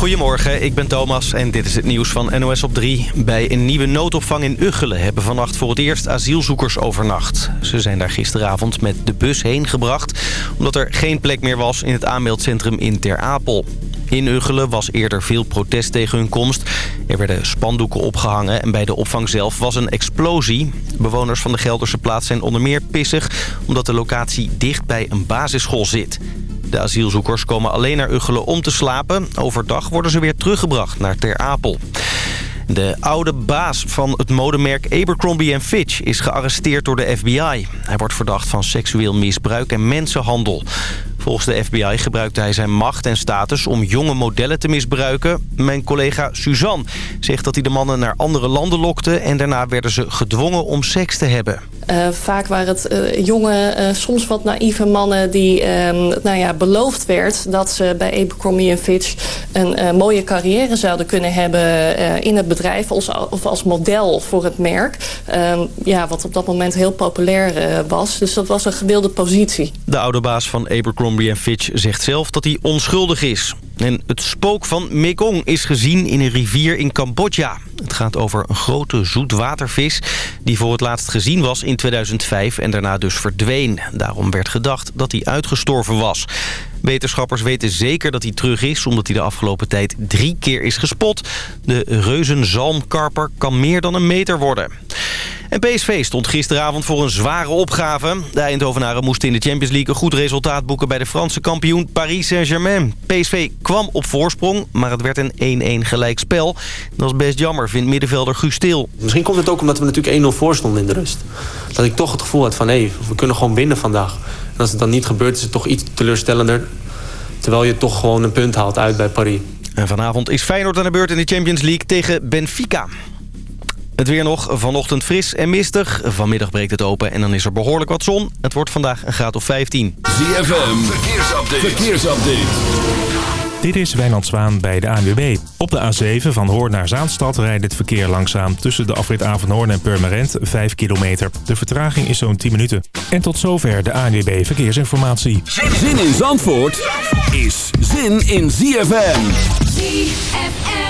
Goedemorgen, ik ben Thomas en dit is het nieuws van NOS op 3. Bij een nieuwe noodopvang in Uggelen hebben vannacht voor het eerst asielzoekers overnacht. Ze zijn daar gisteravond met de bus heen gebracht... omdat er geen plek meer was in het aanmeldcentrum in Ter Apel. In Uggelen was eerder veel protest tegen hun komst. Er werden spandoeken opgehangen en bij de opvang zelf was een explosie. Bewoners van de Gelderse plaats zijn onder meer pissig... omdat de locatie dicht bij een basisschool zit. De asielzoekers komen alleen naar Uggelen om te slapen. Overdag worden ze weer teruggebracht naar Ter Apel. De oude baas van het modemerk Abercrombie Fitch is gearresteerd door de FBI. Hij wordt verdacht van seksueel misbruik en mensenhandel. Volgens de FBI gebruikte hij zijn macht en status om jonge modellen te misbruiken. Mijn collega Suzanne zegt dat hij de mannen naar andere landen lokte... en daarna werden ze gedwongen om seks te hebben. Uh, vaak waren het uh, jonge, uh, soms wat naïeve mannen die ehm, nou ja, beloofd werd... dat ze bij Abercrombie Fitch een mooie carrière zouden kunnen hebben in het bedrijf... Als, of als model voor het merk. Ehm, ja, wat op dat moment heel populair was. Dus dat was een gewilde positie. De oude baas van Abercrombie Fitch zegt zelf dat hij onschuldig is. En het spook van Mekong is gezien in een rivier in Cambodja. Het gaat over een grote zoetwatervis die voor het laatst gezien was in 2005 en daarna dus verdween. Daarom werd gedacht dat hij uitgestorven was. Wetenschappers weten zeker dat hij terug is... omdat hij de afgelopen tijd drie keer is gespot. De reuzenzalmkarper kan meer dan een meter worden. En PSV stond gisteravond voor een zware opgave. De Eindhovenaren moesten in de Champions League een goed resultaat boeken... bij de Franse kampioen Paris Saint-Germain. PSV kwam op voorsprong, maar het werd een 1-1 gelijkspel. Dat is best jammer, vindt middenvelder Guus Stil. Misschien komt het ook omdat we natuurlijk 1-0 voor stonden in de rust. Dat ik toch het gevoel had van, hé, we kunnen gewoon winnen vandaag. En als het dan niet gebeurt, is het toch iets teleurstellender. Terwijl je toch gewoon een punt haalt uit bij Paris. En vanavond is Feyenoord aan de beurt in de Champions League tegen Benfica. Het weer nog, vanochtend fris en mistig. Vanmiddag breekt het open en dan is er behoorlijk wat zon. Het wordt vandaag een graad of 15. ZFM, verkeersupdate. verkeersupdate. Dit is Wijnand Zwaan bij de ANWB. Op de A7 van Hoorn naar Zaanstad rijdt het verkeer langzaam... tussen de afrit Avanhoorn en Purmerend 5 kilometer. De vertraging is zo'n 10 minuten. En tot zover de ANWB Verkeersinformatie. Zin in Zandvoort is zin in ZFM. ZFM.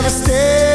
never stay.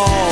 mundo.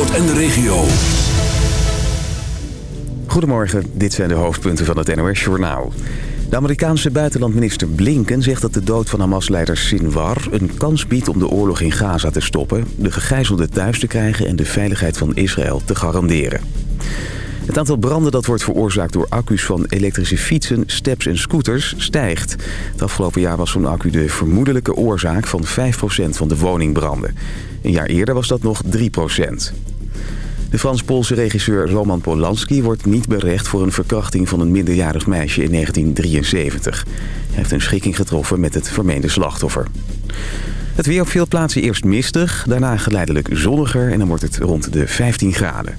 En de regio. Goedemorgen, dit zijn de hoofdpunten van het NOS-journaal. De Amerikaanse buitenlandminister Blinken zegt dat de dood van Hamas-leider Sinwar... een kans biedt om de oorlog in Gaza te stoppen... de gegijzelden thuis te krijgen en de veiligheid van Israël te garanderen. Het aantal branden dat wordt veroorzaakt door accu's van elektrische fietsen, steps en scooters stijgt. Het afgelopen jaar was zo'n accu de vermoedelijke oorzaak van 5% van de woningbranden. Een jaar eerder was dat nog 3%. De Frans-Poolse regisseur Roman Polanski wordt niet berecht voor een verkrachting van een minderjarig meisje in 1973. Hij heeft een schikking getroffen met het vermeende slachtoffer. Het weer op veel plaatsen eerst mistig, daarna geleidelijk zonniger en dan wordt het rond de 15 graden.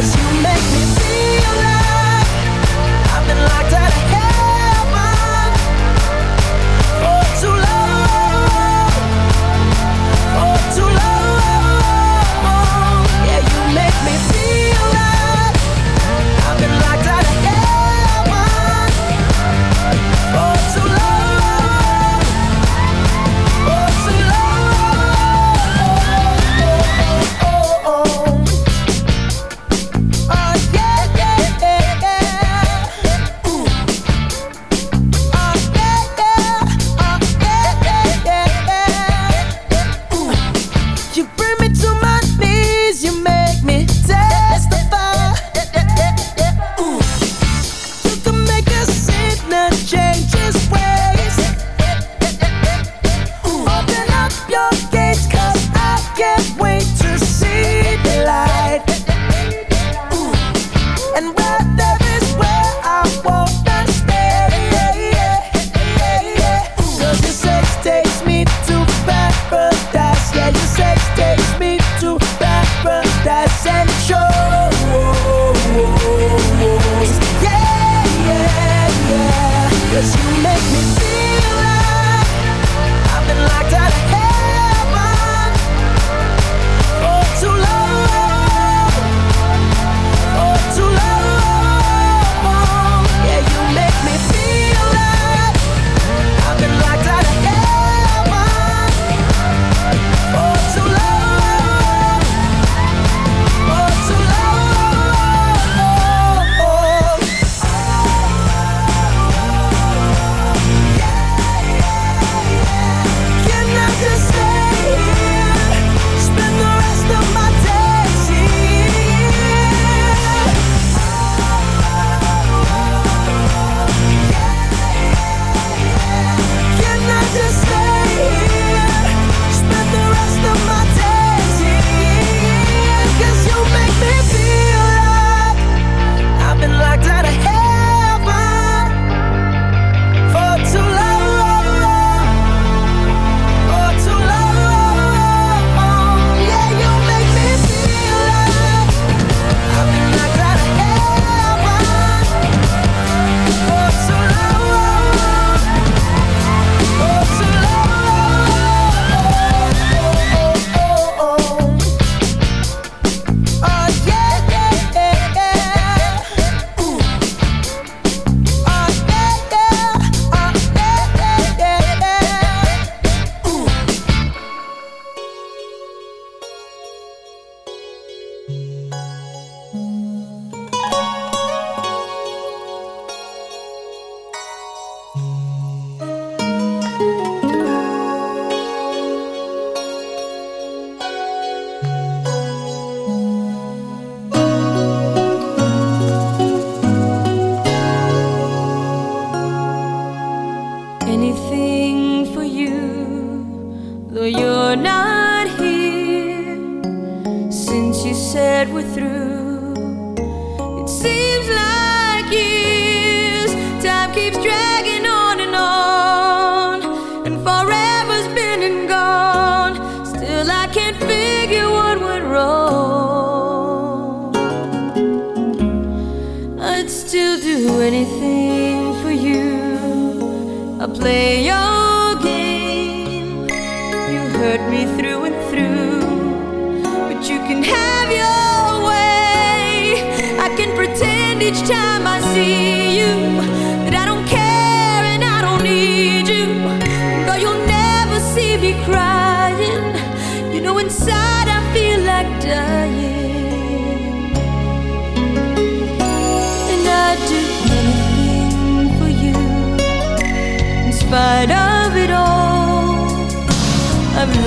'Cause you make me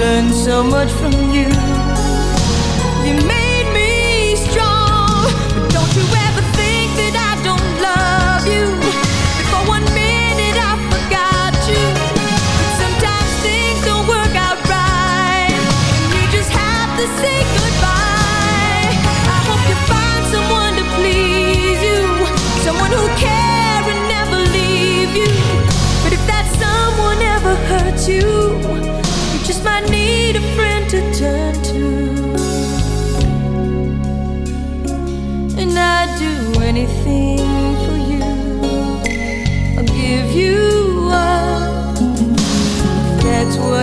learned so much from you. You made me strong. But don't you ever think that I don't love you. For one minute I forgot you. But sometimes things don't work out right. And you just have to say goodbye. I hope you find someone to please you. Someone who care and never leave you. But if that someone ever hurts you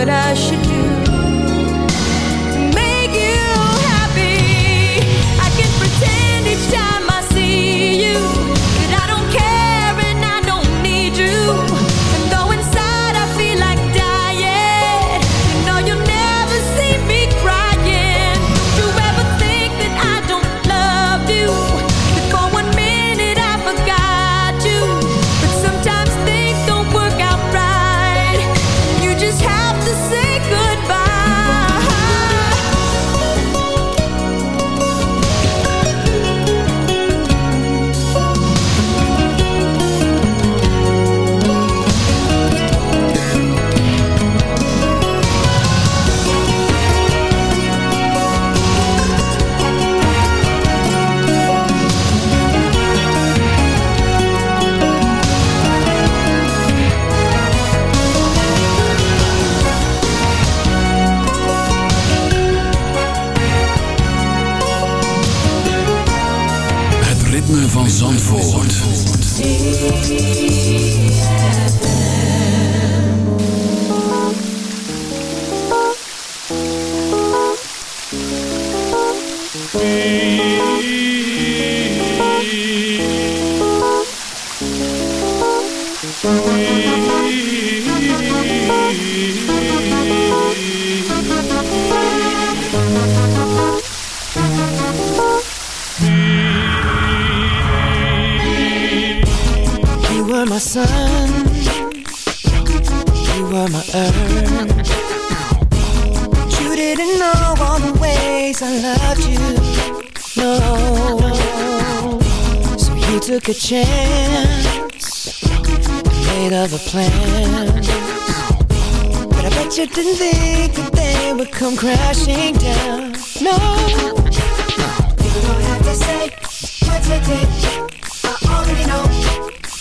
what I should chance, made other plans. But I bet you didn't think that they would come crashing down. No, you don't have to say what you did. I already know.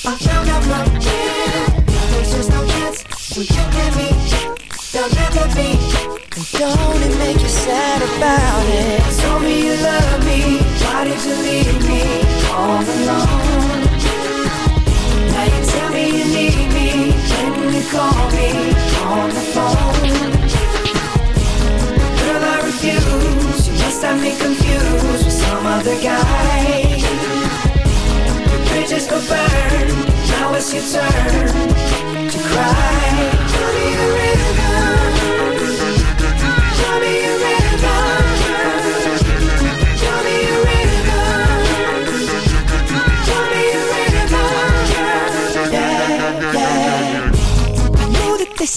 I found out from within There's just no chance when you and me There'll never be And don't it make you sad about it Told me you love me Why did you leave me call me on the phone Girl, I refuse You must have me confused With some other guy bridges were burned. Now it's your turn to cry. Tell me a rhythm.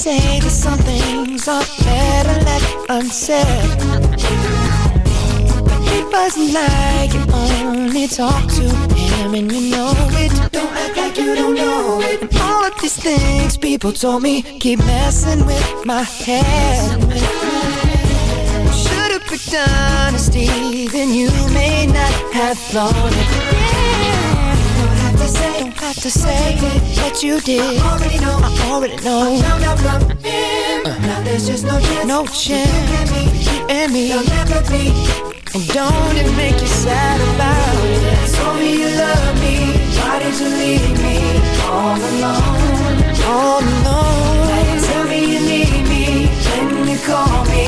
Say that some things are better left unsaid. It wasn't like you only talk to him and you know it. Don't act like you don't know it. And all of these things people told me keep messing with my head. Should've perfect honesty, then you may not have thought it. Yeah. Don't have to say, have to say that you did. I already know, I already know. Found out from him. Now there's just no chance, no chance. You and me, you'll never be. And don't it make you sad about it? Told me you love me. Why did you leave me all alone? All alone. Now you tell me you need me. When you call me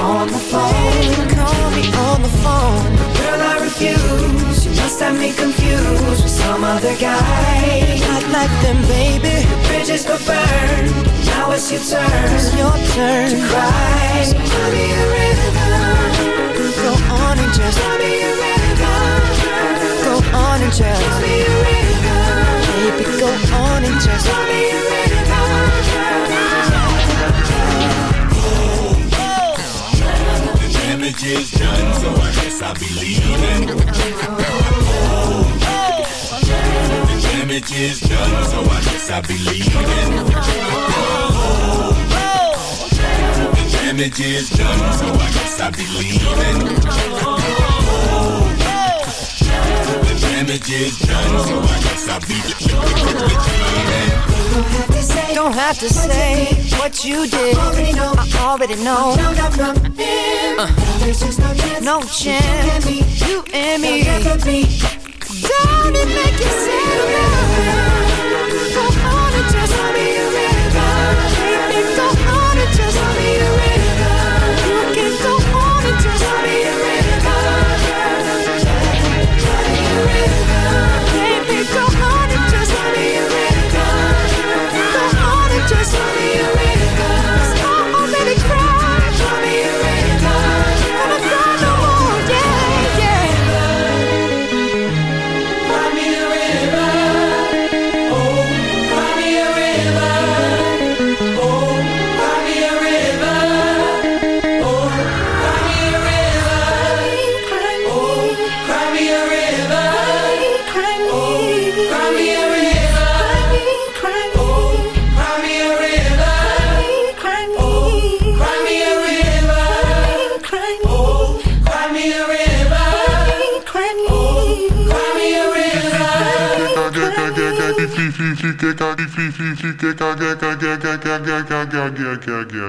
on the phone. Call me on the phone. Girl, I refuse. Must have me confused with some other guy. Not like them, baby. The bridges were burned. Now it's your turn. It's your turn to cry. So tell me a rhythm. Go on and just is done, so I guess I'll be leaving. The damage is done, so I guess I'll be leaving. The damage is done, so I guess I'll be leaving. The damage is done, so I guess I'll be leaving. Don't have to say what you did. I already know. Uh, there's just no chance. No chance. You and me. You and me. Don't it make you sad?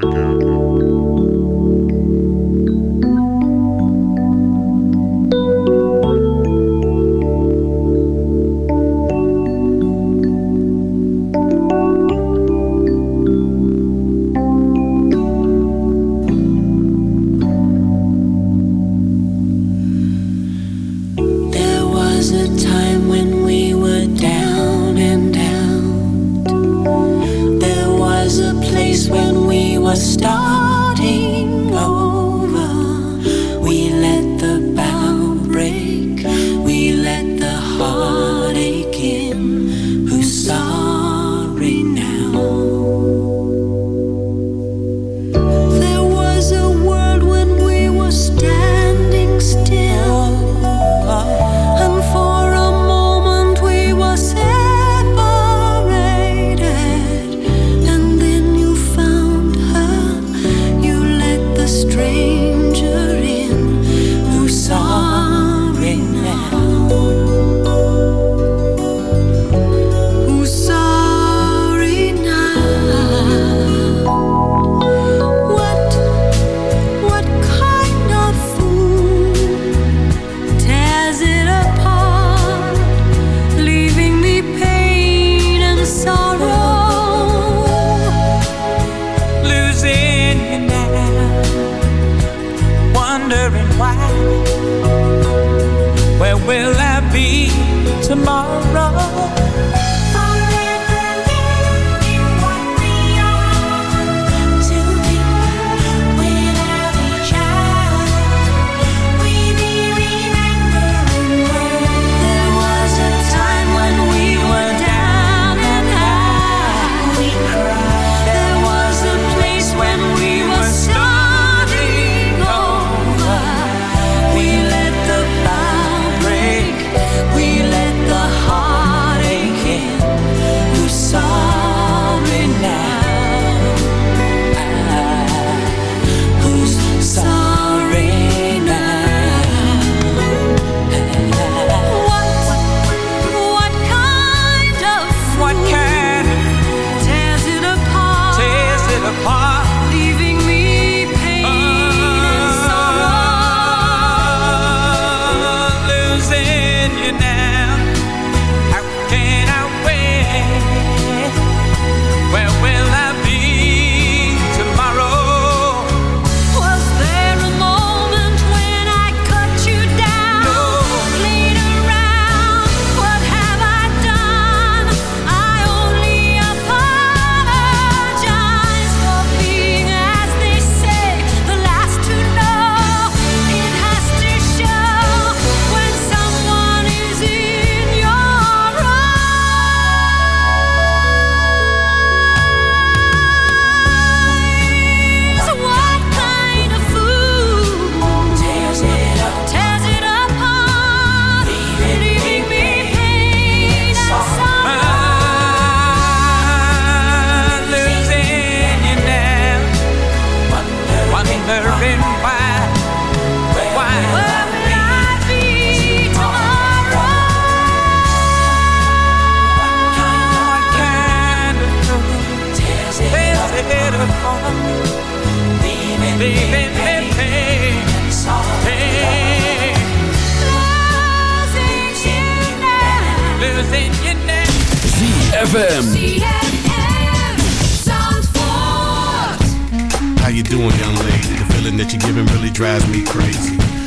There ZFM. How you doing, young lady? The feeling that you're giving really drives me crazy.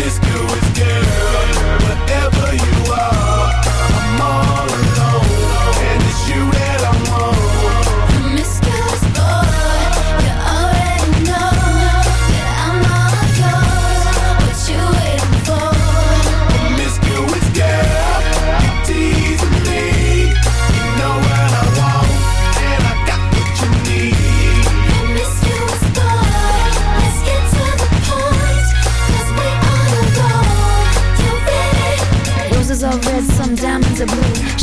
Promiscuous girl, whatever you are, I'm all alone,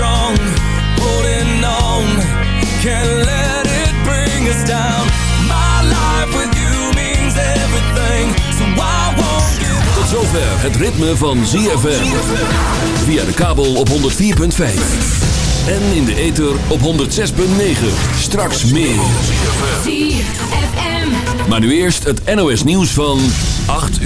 strong, holding on. Can't let it bring us down. My life with you means everything, so I won't give Tot zover het ritme van ZFM. Via de kabel op 104.5. En in de ether op 106.9. Straks meer. ZFM. Maar nu eerst het NOS nieuws van 8 uur.